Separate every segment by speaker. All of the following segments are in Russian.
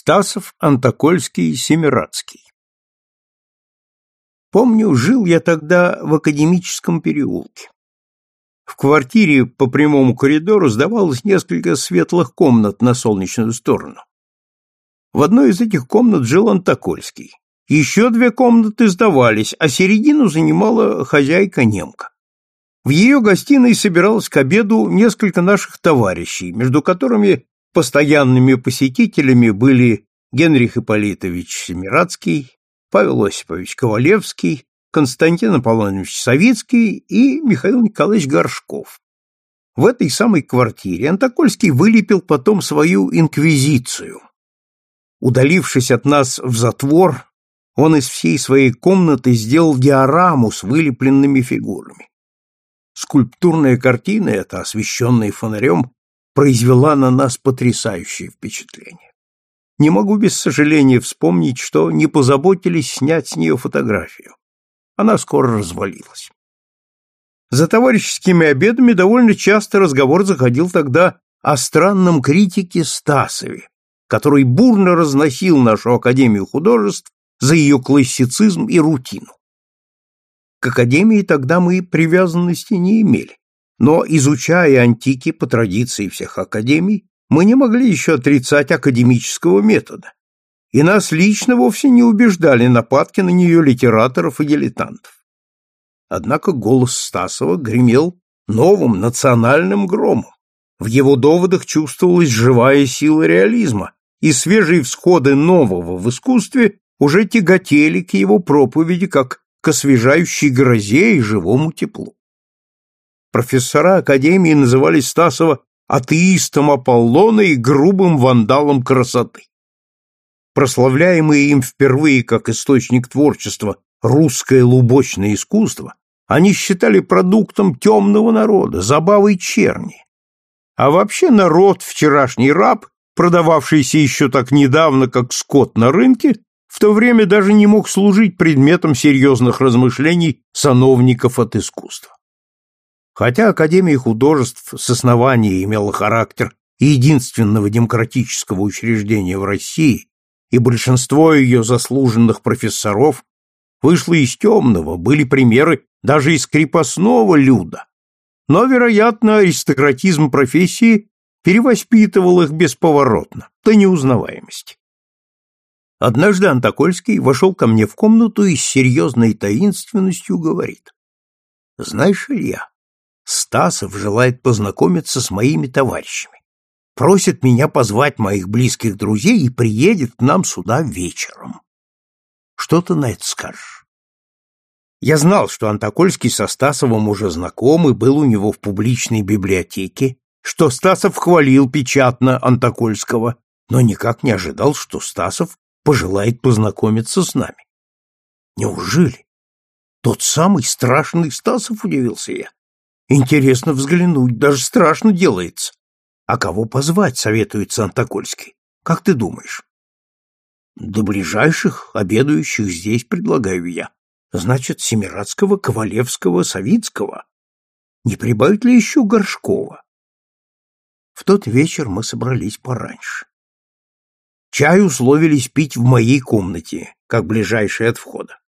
Speaker 1: Стасов, Антокольский, Семирадский. Помню, жил я тогда в академическом переулке. В квартире по прямому коридору сдавалось несколько светлых комнат на солнечную сторону. В одной из этих комнат жил Антокольский. Еще две комнаты сдавались, а середину занимала хозяйка-немка. В ее гостиной собиралось к обеду несколько наших товарищей, между которыми Постоянными посетителями были Генрих Ипполитович Семирадский, Павел Осипович Ковалевский, Константин Аполлонович Савицкий и Михаил Николаевич Горшков. В этой самой квартире Антокольский вылепил потом свою инквизицию. Удалившись от нас в затвор, он из всей своей комнаты сделал диораму с вылепленными фигурами. Скульптурная картина эта, освещенная фонарем, произвела на нас потрясающее впечатление. Не могу без сожаления вспомнить, что не позаботились снять с нее фотографию. Она скоро развалилась. За товарищескими обедами довольно часто разговор заходил тогда о странном критике Стасове, который бурно разносил нашу Академию художеств за ее классицизм и рутину. К Академии тогда мы привязанности не имели. Но, изучая антики по традиции всех академий, мы не могли еще отрицать академического метода, и нас лично вовсе не убеждали нападки на нее литераторов и дилетантов. Однако голос Стасова гремел новым национальным громом. В его доводах чувствовалась живая сила реализма, и свежие всходы нового в искусстве уже тяготели к его проповеди как к освежающей грозе и живому теплу. Профессора Академии называли Стасова атеистом Аполлона и грубым вандалом красоты. Прославляемые им впервые как источник творчества русское лубочное искусство, они считали продуктом темного народа, забавой черни. А вообще народ, вчерашний раб, продававшийся еще так недавно, как скот на рынке, в то время даже не мог служить предметом серьезных размышлений сановников от искусства. Хотя Академия художеств с основания имела характер единственного демократического учреждения в России, и большинство ее заслуженных профессоров вышло из темного, были примеры даже из крепостного люда. Но, вероятно, аристократизм профессии перевоспитывал их бесповоротно, до неузнаваемости. Однажды Антокольский вошел ко мне в комнату и с серьезной таинственностью говорит. «Знаешь, Илья, Стасов желает познакомиться с моими товарищами. Просит меня позвать моих близких друзей и приедет к нам сюда вечером. Что ты на это скажешь? Я знал, что Антокольский со Стасовым уже знаком и был у него в публичной библиотеке, что Стасов хвалил печатно Антокольского, но никак не ожидал, что Стасов пожелает познакомиться с нами. Неужели? Тот самый страшный Стасов, удивился я. Интересно взглянуть, даже страшно делается. А кого позвать, советует Сантокольский. Как ты думаешь? До ближайших, обедающих здесь предлагаю я. Значит, Семирадского, Ковалевского, Савицкого. Не прибавить ли еще Горшкова? В тот вечер мы собрались пораньше. Чай условились пить в моей комнате, как ближайшей от входа.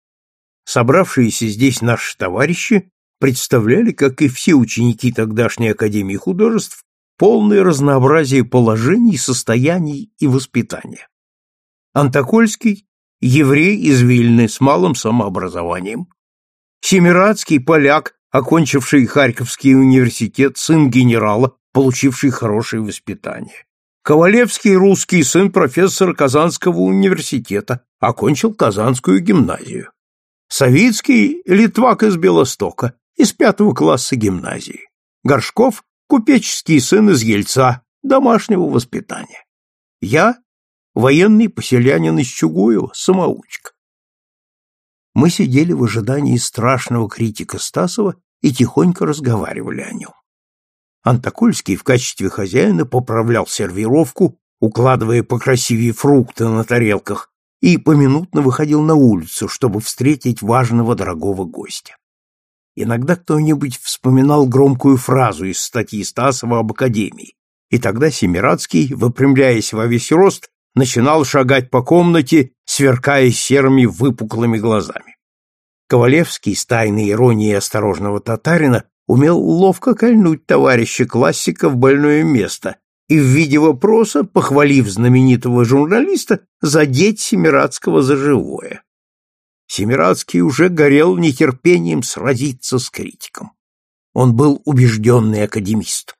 Speaker 1: Собравшиеся здесь наши товарищи представляли, как и все ученики тогдашней Академии художеств, полное разнообразие положений, состояний и воспитания. Антокольский – еврей из Вильны с малым самообразованием. Семирадский – поляк, окончивший Харьковский университет, сын генерала, получивший хорошее воспитание. Ковалевский – русский сын профессора Казанского университета, окончил Казанскую гимназию. Савицкий – литвак из Белостока, из пятого класса гимназии. Горшков — купеческий сын из Ельца, домашнего воспитания. Я — военный поселянин из Чугуева, самоучка. Мы сидели в ожидании страшного критика Стасова и тихонько разговаривали о нем. Антокольский в качестве хозяина поправлял сервировку, укладывая покрасивее фрукты на тарелках, и поминутно выходил на улицу, чтобы встретить важного дорогого гостя. Иногда кто-нибудь вспоминал громкую фразу из статьи Стасова об Академии, и тогда Семирадский, выпрямляясь во весь рост, начинал шагать по комнате, сверкая серыми выпуклыми глазами. Ковалевский с тайной иронией осторожного татарина умел ловко кольнуть товарища классика в больное место и в виде вопроса, похвалив знаменитого журналиста, задеть Семирадского за живое. Семирадский уже горел нетерпением сразиться с критиком. Он был убежденный академист.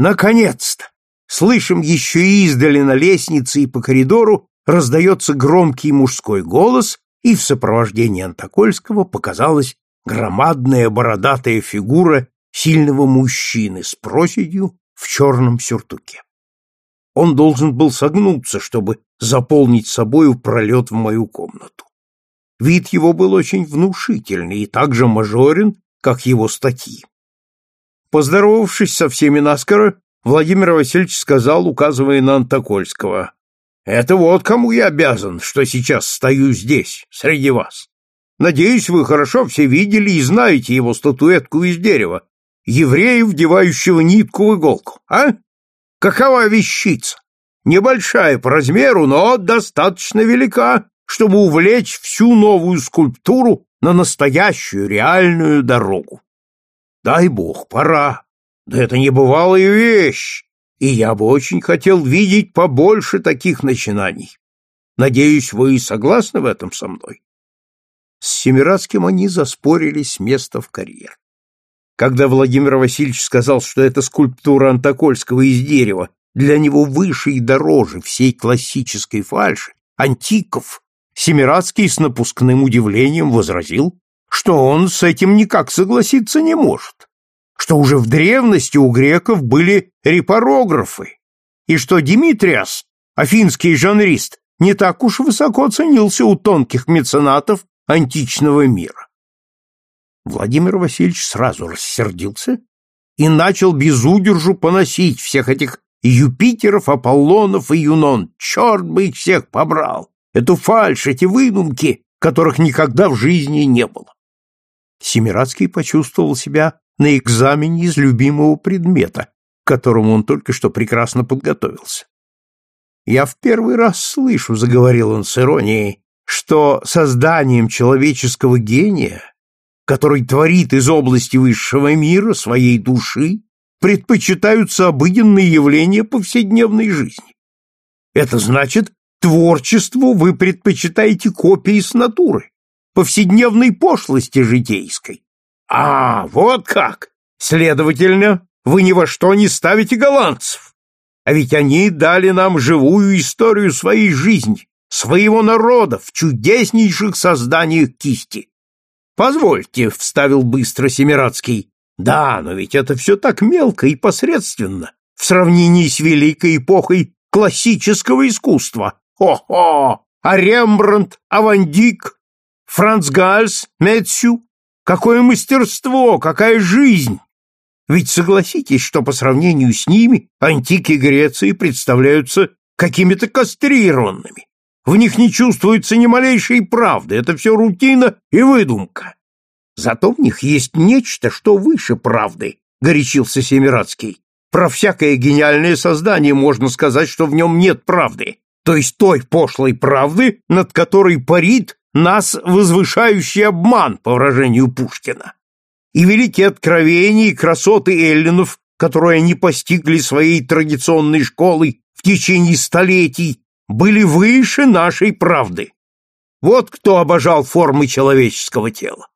Speaker 1: Наконец-то! Слышим еще издали на лестнице и по коридору раздается громкий мужской голос, и в сопровождении Антокольского показалась громадная бородатая фигура сильного мужчины с проседью в черном сюртуке. Он должен был согнуться, чтобы заполнить собою пролет в мою комнату. Вид его был очень внушительный и так же мажорен, как его статьи. Поздоровавшись со всеми наскоро, Владимир Васильевич сказал, указывая на Антокольского, «Это вот кому я обязан, что сейчас стою здесь, среди вас. Надеюсь, вы хорошо все видели и знаете его статуэтку из дерева, еврея, вдевающего нитку в иголку, а? Какова вещица? Небольшая по размеру, но достаточно велика, чтобы увлечь всю новую скульптуру на настоящую реальную дорогу. Дай бог, пора. Да это небывалая вещь, и я бы очень хотел видеть побольше таких начинаний. Надеюсь, вы согласны в этом со мной? С Семирадским они заспорили с места в карьер. Когда Владимир Васильевич сказал, что эта скульптура Антокольского из дерева для него выше и дороже всей классической фальши, антиков, Семирадский с напускным удивлением возразил, что он с этим никак согласиться не может, что уже в древности у греков были репорографы, и что Димитриас, афинский жанрист, не так уж высоко ценился у тонких меценатов античного мира. Владимир Васильевич сразу рассердился и начал без удержу поносить всех этих Юпитеров, Аполлонов и Юнон. Черт бы их всех побрал! Эту фальшь, эти выдумки, которых никогда в жизни не было. Семирадский почувствовал себя на экзамене из любимого предмета, к которому он только что прекрасно подготовился. «Я в первый раз слышу», — заговорил он с иронией, что созданием человеческого гения, который творит из области высшего мира своей души, предпочитаются обыденные явления повседневной жизни. Это значит, творчеству вы предпочитаете копии с натуры, повседневной пошлости житейской. А, вот как! Следовательно, вы ни во что не ставите голландцев. А ведь они дали нам живую историю своей жизни, своего народа в чудеснейших созданиях кисти. Позвольте, вставил быстро Семирадский. Да, но ведь это все так мелко и посредственно в сравнении с великой эпохой классического искусства. О-хо! А Рембрандт, а Ван Дик, Франц Гальс, Метсю? Какое мастерство, какая жизнь! Ведь согласитесь, что по сравнению с ними антики Греции представляются какими-то кастрированными. В них не чувствуется ни малейшей правды, это все рутина и выдумка. Зато в них есть нечто, что выше правды, горячился Семирадский. Про всякое гениальное создание можно сказать, что в нем нет правды, то есть той пошлой правды, над которой парит нас возвышающий обман, по выражению Пушкина. И великие откровения и красоты эллинов, которые они постигли своей традиционной школой в течение столетий, были выше нашей правды. Вот кто обожал формы человеческого тела.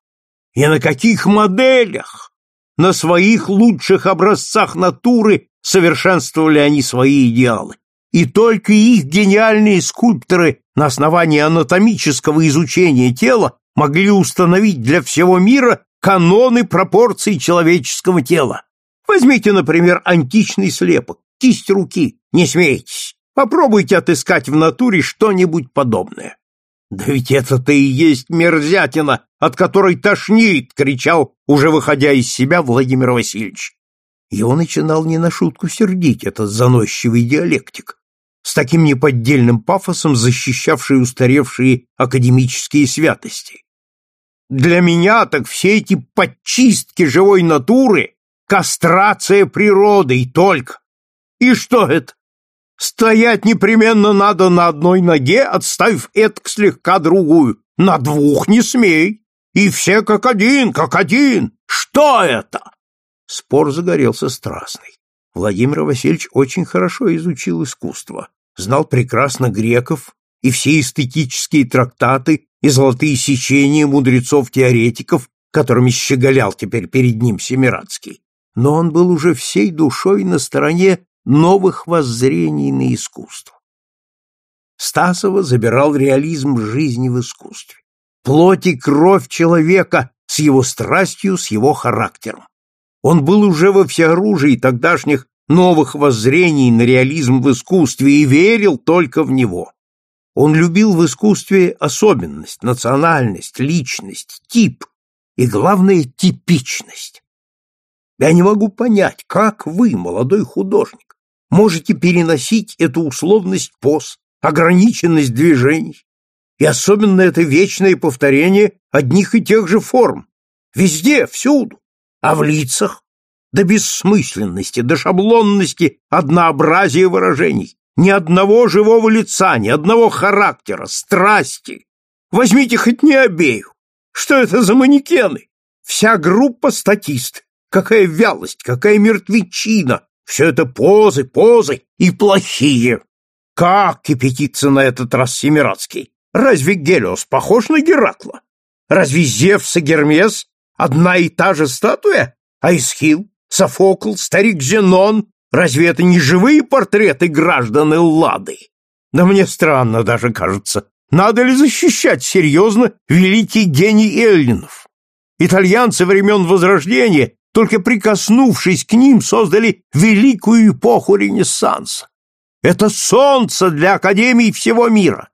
Speaker 1: И на каких моделях, на своих лучших образцах натуры совершенствовали они свои идеалы. И только их гениальные скульпторы на основании анатомического изучения тела могли установить для всего мира каноны пропорций человеческого тела. Возьмите, например, античный слепок, кисть руки, не смейтесь. Попробуйте отыскать в натуре что-нибудь подобное. Да ведь это-то и есть мерзятина, от которой тошнит, кричал, уже выходя из себя Владимир Васильевич. Его начинал не на шутку сердить этот заносчивый диалектик, с таким неподдельным пафосом защищавший устаревшие академические святости. Для меня так все эти подчистки живой натуры — кастрация природы и только. И что это? Стоять непременно надо на одной ноге, отставив этак слегка другую. На двух не смей. И все как один, как один. Что это? Спор загорелся страстный. Владимир Васильевич очень хорошо изучил искусство, знал прекрасно греков и все эстетические трактаты и золотые сечения мудрецов-теоретиков, которыми щеголял теперь перед ним Семирадский. Но он был уже всей душой на стороне новых воззрений на искусство. Стасова забирал реализм жизни в искусстве, плоть и кровь человека с его страстью, с его характером. Он был уже во всеоружии тогдашних новых воззрений на реализм в искусстве и верил только в него. Он любил в искусстве особенность, национальность, личность, тип и, главное, типичность. Я не могу понять, как вы, молодой художник, можете переносить эту условность поз, ограниченность движений, и особенно это вечное повторение одних и тех же форм, везде, всюду, а в лицах до бессмысленности, до шаблонности однообразия выражений, ни одного живого лица, ни одного характера, страсти. Возьмите хоть не обею. Что это за манекены? Вся группа статист. Какая вялость, какая мертвечина, все это позы, позы и плохие. Как кипятится на этот раз Семирадский? Разве Гелиос похож на Геракла? Разве Зевс и Гермес одна и та же статуя? А Исхил, Софокл, старик Зенон, разве это не живые портреты граждан Эллады? Да мне странно даже кажется, надо ли защищать серьезно великий гений эллинов? Итальянцы времен Возрождения только прикоснувшись к ним, создали великую эпоху Ренессанса. Это солнце для Академии всего мира.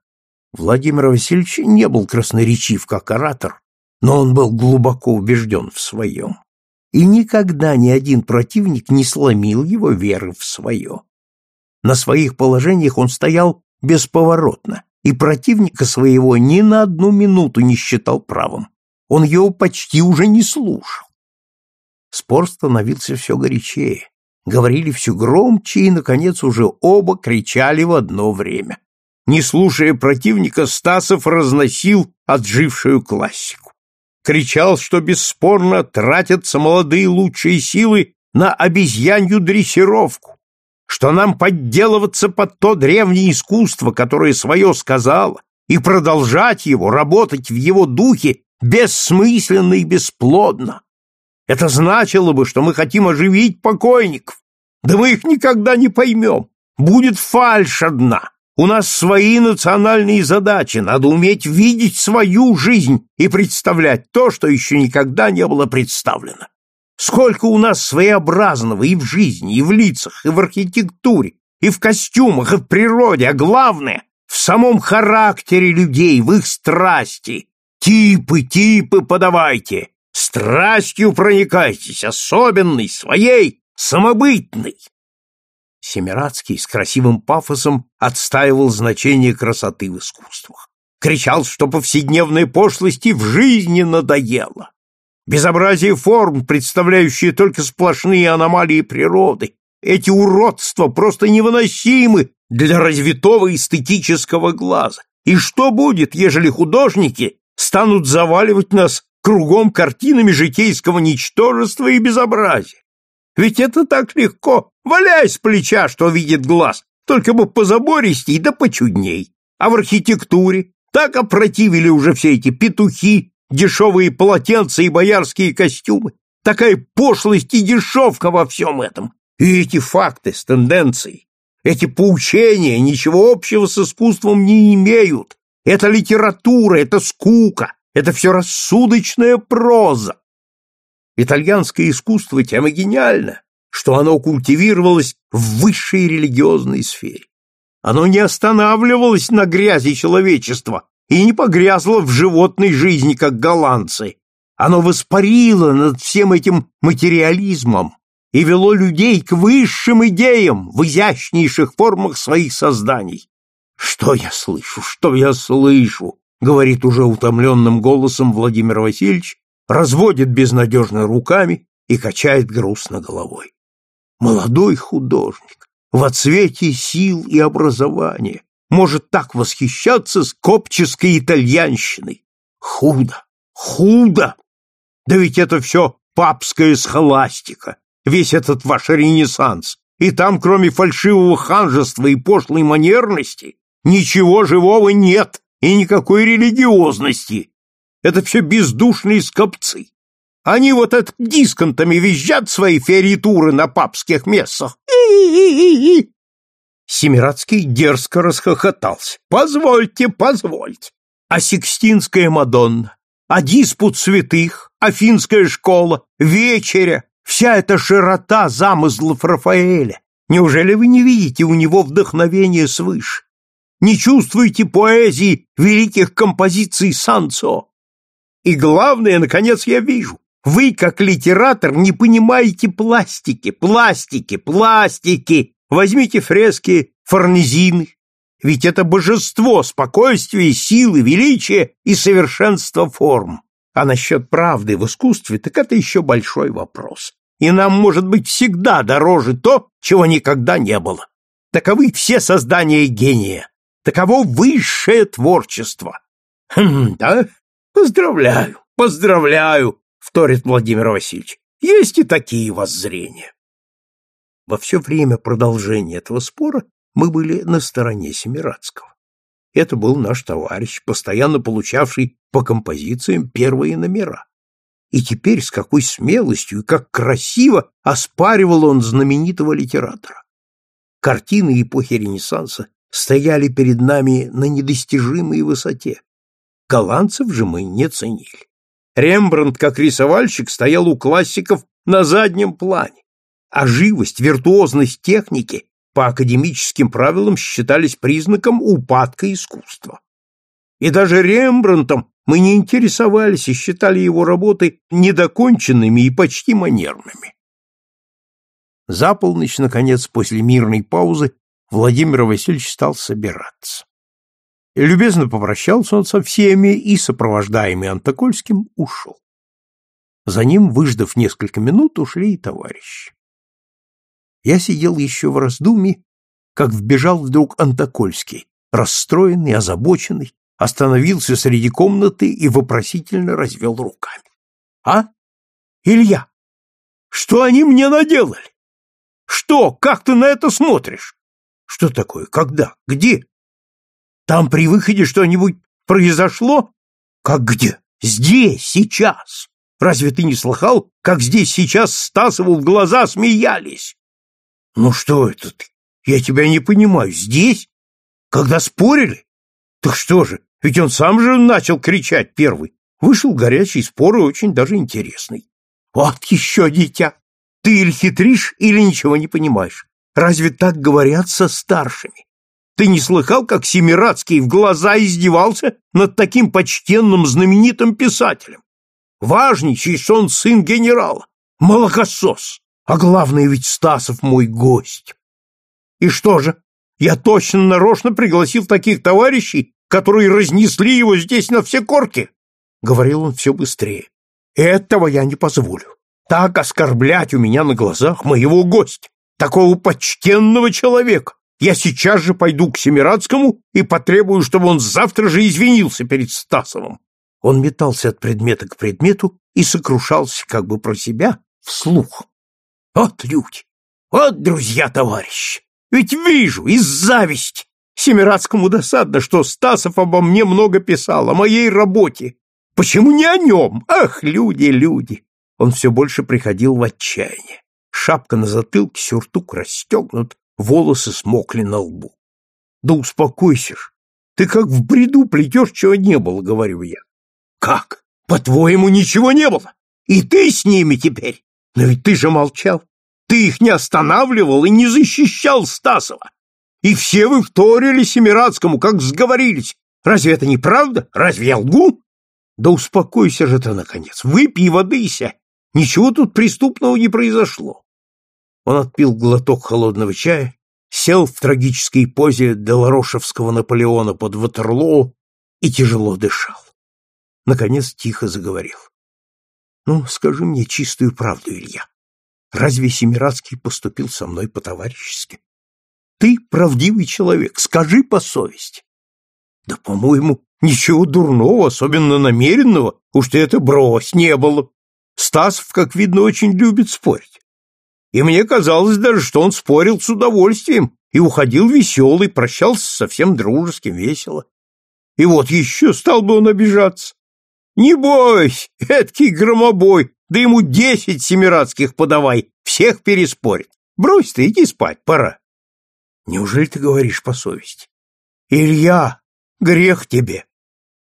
Speaker 1: Владимир Васильевич не был красноречив как оратор, но он был глубоко убежден в своем. И никогда ни один противник не сломил его веры в свое. На своих положениях он стоял бесповоротно, и противника своего ни на одну минуту не считал правым. Он его почти уже не слушал. Спор становился все горячее. Говорили все громче и, наконец, уже оба кричали в одно время. Не слушая противника, Стасов разносил отжившую классику. Кричал, что бесспорно тратятся молодые лучшие силы на обезьянью дрессировку, что нам подделываться под то древнее искусство, которое свое сказало, и продолжать его, работать в его духе бессмысленно и бесплодно. Это значило бы, что мы хотим оживить покойников. Да мы их никогда не поймем. Будет фальшь одна. У нас свои национальные задачи, надо уметь видеть свою жизнь и представлять то, что еще никогда не было представлено. Сколько у нас своеобразного и в жизни, и в лицах, и в архитектуре, и в костюмах, и в природе, а главное — в самом характере людей, в их страсти. Типы, типы подавайте, Страстью проникайтесь, особенной, своей, самобытной. Семирадский с красивым пафосом отстаивал значение красоты в искусствах. Кричал, что повседневной пошлости в жизни надоело. Безобразие форм, представляющие только сплошные аномалии природы, эти уродства просто невыносимы для развитого эстетического глаза. И что будет, ежели художники станут заваливать нас кругом картинами житейского ничтожества и безобразия. Ведь это так легко, валяй с плеча, что видит глаз, только бы позабористей да почудней. А в архитектуре так опротивили уже все эти петухи, дешевые полотенца и боярские костюмы. Такая пошлость и дешевка во всем этом. И эти факты с тенденцией, эти поучения ничего общего с искусством не имеют. Это литература, это скука, это все рассудочная проза. Итальянское искусство тем и гениально, что оно культивировалось в высшей религиозной сфере. Оно не останавливалось на грязи человечества и не погрязло в животной жизни, как голландцы. Оно воспарило над всем этим материализмом и вело людей к высшим идеям в изящнейших формах своих созданий. Что я слышу, что я слышу? говорит уже утомленным голосом Владимир Васильевич, разводит безнадежно руками и качает грустно головой. Молодой художник, во цвете сил и образования, может так восхищаться скопческой итальянщиной? Худо, худо! Да ведь это все папская схоластика, весь этот ваш ренессанс. И там, кроме фальшивого ханжества и пошлой манерности, ничего живого нет и никакой религиозности. Это все бездушные скопцы. Они вот это дисконтами визжат свои феритуры на папских мессах. И-и-и-и! Семирадский дерзко расхохотался. «Позвольте, позвольте! А Сикстинская Мадонна, а диспут святых, Афинская школа, вечеря, вся эта широта замыслов Рафаэля. Неужели вы не видите у него вдохновения свыше? Не чувствуете поэзии великих композиций Санцо? И главное, наконец, я вижу, вы, как литератор, не понимаете пластики, пластики, пластики. Возьмите фрески Форнезины, ведь это божество спокойствия, силы, величия и совершенства форм. А насчет правды в искусстве, так это еще большой вопрос. И нам, может быть, всегда дороже то, чего никогда не было. Таковы все создания гения. Таково высшее творчество. Хм, да? Поздравляю, поздравляю, вторит Владимир Васильевич. Есть и такие воззрения. Во все время продолжения этого спора мы были на стороне Семирадского. Это был наш товарищ, постоянно получавший по композициям первые номера. И теперь с какой смелостью и как красиво оспаривал он знаменитого литератора. Картины эпохи Ренессанса стояли перед нами на недостижимой высоте. Голландцев же мы не ценили. Рембрандт, как рисовальщик, стоял у классиков на заднем плане, а живость, виртуозность техники по академическим правилам считались признаком упадка искусства. И даже Рембрандтом мы не интересовались и считали его работы недоконченными и почти манерными. За полночь, наконец, после мирной паузы, Владимир Васильевич стал собираться. Любезно попрощался он со всеми и, сопровождаемый Антокольским, ушел. За ним, выждав несколько минут, ушли и товарищи. Я сидел еще в раздумье, как вбежал вдруг Антокольский, расстроенный, озабоченный, остановился среди комнаты и вопросительно развел руками. — А? Илья, что они мне наделали? Что? Как ты на это смотришь? Что такое? Когда? Где? Там при выходе что-нибудь произошло? Как где? Здесь, сейчас. Разве ты не слыхал, как здесь сейчас Стасову в глаза смеялись? Ну что это ты? Я тебя не понимаю. Здесь? Когда спорили? Так что же, ведь он сам же начал кричать первый. Вышел горячий спор и очень даже интересный. Вот еще дитя! Ты или хитришь, или ничего не понимаешь. Разве так говорят со старшими? Ты не слыхал, как Семирадский в глаза издевался над таким почтенным знаменитым писателем? Важничай, что он сын генерала, молокосос. А главное, ведь Стасов мой гость. И что же, я точно нарочно пригласил таких товарищей, которые разнесли его здесь на все корки? Говорил он все быстрее. Этого я не позволю. Так оскорблять у меня на глазах моего гостя, такого почтенного человека. Я сейчас же пойду к Семирадскому и потребую, чтобы он завтра же извинился перед Стасовым. Он метался от предмета к предмету и сокрушался как бы про себя вслух. Вот люди, вот друзья-товарищи. Ведь вижу, из зависти. Семирадскому досадно, что Стасов обо мне много писал, о моей работе. Почему не о нем? Ах, люди, люди! Он все больше приходил в отчаяние. Шапка на затылке, сюртук расстегнут, волосы смокли на лбу. Да успокойся ж. Ты как в бреду плетешь, чего не было, говорю я. Как? По-твоему, ничего не было? И ты с ними теперь? Но ведь ты же молчал. Ты их не останавливал и не защищал Стасова. И все вы вторили Семирадскому, как сговорились. Разве это не правда? Разве я лгу? Да успокойся же ты, наконец. Выпей воды и сядь. Ничего тут преступного не произошло. Он отпил глоток холодного чая, сел в трагической позе Деларошевского Наполеона под Ватерлоо и тяжело дышал. Наконец тихо заговорил. Ну, скажи мне чистую правду, Илья. Разве Семирадский поступил со мной по-товарищески? Ты правдивый человек, скажи по совести. Да, по-моему, ничего дурного, особенно намеренного, уж ты это брось, не было. Стасов, как видно, очень любит спорить. И мне казалось даже, что он спорил с удовольствием и уходил веселый, прощался совсем дружеским, весело. И вот еще стал бы он обижаться. Не бойся, эткий громобой, да ему десять семирадских подавай, всех переспорит. Брось ты, иди спать, пора. Неужели ты говоришь по совести? Илья, грех тебе.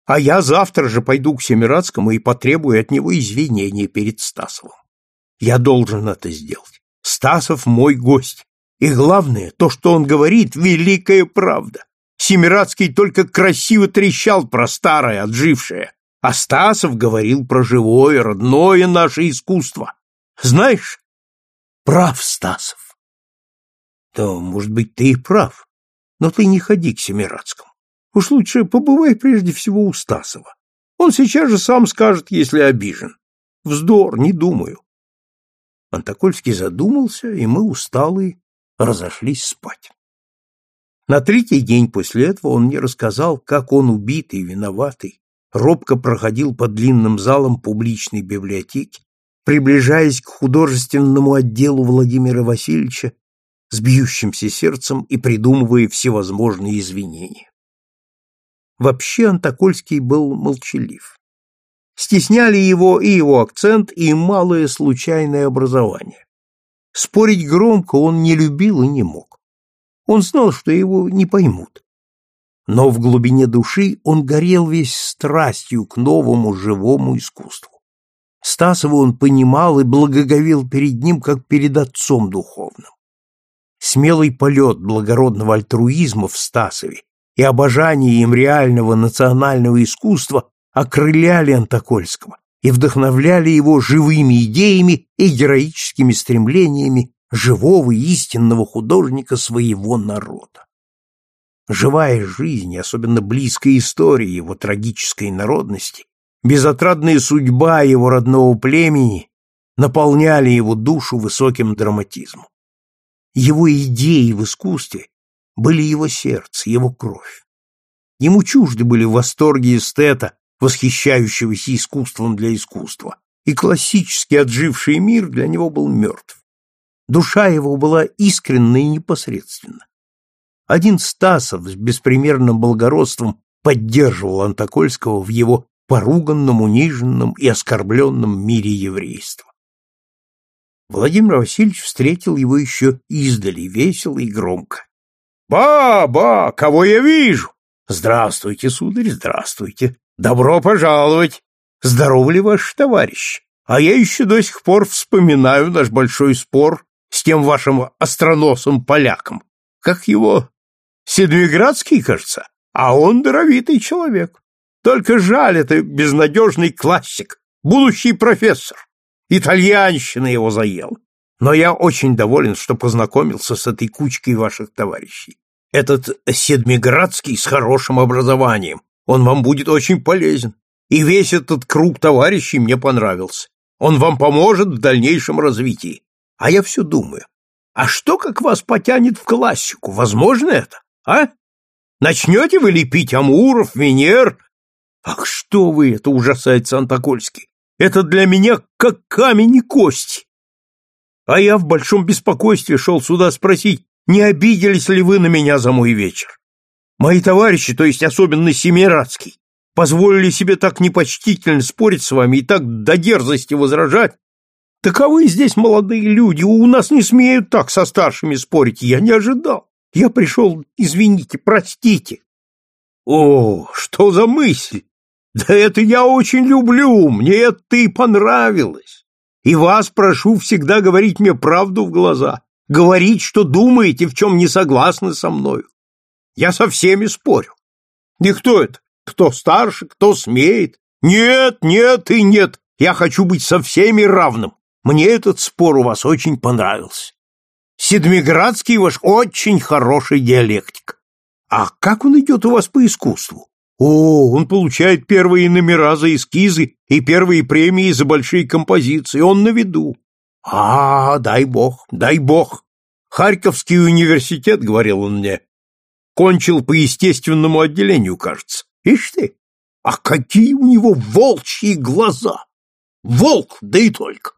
Speaker 1: А я завтра же пойду к Семирадскому и потребую от него извинения перед Стасовым. Я должен это сделать. Стасов мой гость. И главное, то, что он говорит, великая правда. Семирадский только красиво трещал про старое, отжившее. А Стасов говорил про живое, родное наше искусство. Знаешь, прав Стасов. Да, может быть, ты и прав, но ты не ходи к Семирадскому. Уж лучше побывай прежде всего у Стасова. Он сейчас же сам скажет, если обижен. Вздор, не думаю. Антокольский задумался, и мы, усталые, разошлись спать. На третий день после этого он мне рассказал, как он убитый, виноватый, робко проходил по длинным залам публичной библиотеки, приближаясь к художественному отделу Владимира Васильевича с бьющимся сердцем и придумывая всевозможные извинения. Вообще Антокольский был молчалив. Стесняли его и его акцент, и малое случайное образование. Спорить громко он не любил и не мог. Он знал, что его не поймут. Но в глубине души он горел весь страстью к новому живому искусству. Стасова он понимал и благоговел перед ним, как перед отцом духовным. Смелый полет благородного альтруизма в Стасове и обожание им реального национального искусства окрыляли Антокольского и вдохновляли его живыми идеями и героическими стремлениями живого истинного художника своего народа. Живая жизнь, особенно близкая история его трагической народности, безотрадная судьба его родного племени наполняли его душу высоким драматизмом. Его идеи в искусстве были его сердце, его кровь. Ему чужды были восторги эстета, восхищающегося искусством для искусства, и классически отживший мир для него был мертв. Душа его была искренна и непосредственна. Один Стасов с беспримерным благородством поддерживал Антокольского в его поруганном, униженном и оскорбленном мире еврейства. Владимир Васильевич встретил его еще издали, весело и громко. «Ба, ба, кого я вижу? Здравствуйте, сударь, здравствуйте. Добро пожаловать! Здоров ли ваш товарищ? А я еще до сих пор вспоминаю наш большой спор с тем вашим остроносым поляком. Как его? Седмиградский, кажется? А он даровитый человек. Только жаль, это безнадежный классик, будущий профессор. Итальянщина его заел. Но я очень доволен, что познакомился с этой кучкой ваших товарищей. Этот Седмиградский с хорошим образованием, он вам будет очень полезен. И весь этот круг товарищей мне понравился. Он вам поможет в дальнейшем развитии. А я все думаю, а что как вас потянет в классику? Возможно это, а? Начнете вы лепить Амуров, Венер? Ах, что вы, это ужасается Антокольский. Это для меня как камень и кость. А я в большом беспокойстве шел сюда спросить, не обиделись ли вы на меня за мой вечер. Мои товарищи, то есть особенно Семирадский, позволили себе так непочтительно спорить с вами и так до дерзости возражать. Таковы здесь молодые люди, у нас не смеют так со старшими спорить, я не ожидал. Я пришел, извините, простите. О, что за мысль! Да это я очень люблю, мне это и понравилось. И вас прошу всегда говорить мне правду в глаза, говорить, что думаете, в чем не согласны со мною. Я со всеми спорю. И кто это? Кто старше, кто смеет? Нет, нет и нет. Я хочу быть со всеми равным. Мне этот спор у вас очень понравился. Седмиградский ваш очень хороший диалектик. А как он идет у вас по искусству? О, он получает первые номера за эскизы и первые премии за большие композиции. Он на виду. А, дай бог, дай бог. Харьковский университет, говорил он мне, кончил по естественному отделению, кажется. Ишь ты, а какие у него волчьи глаза! Волк, да и только!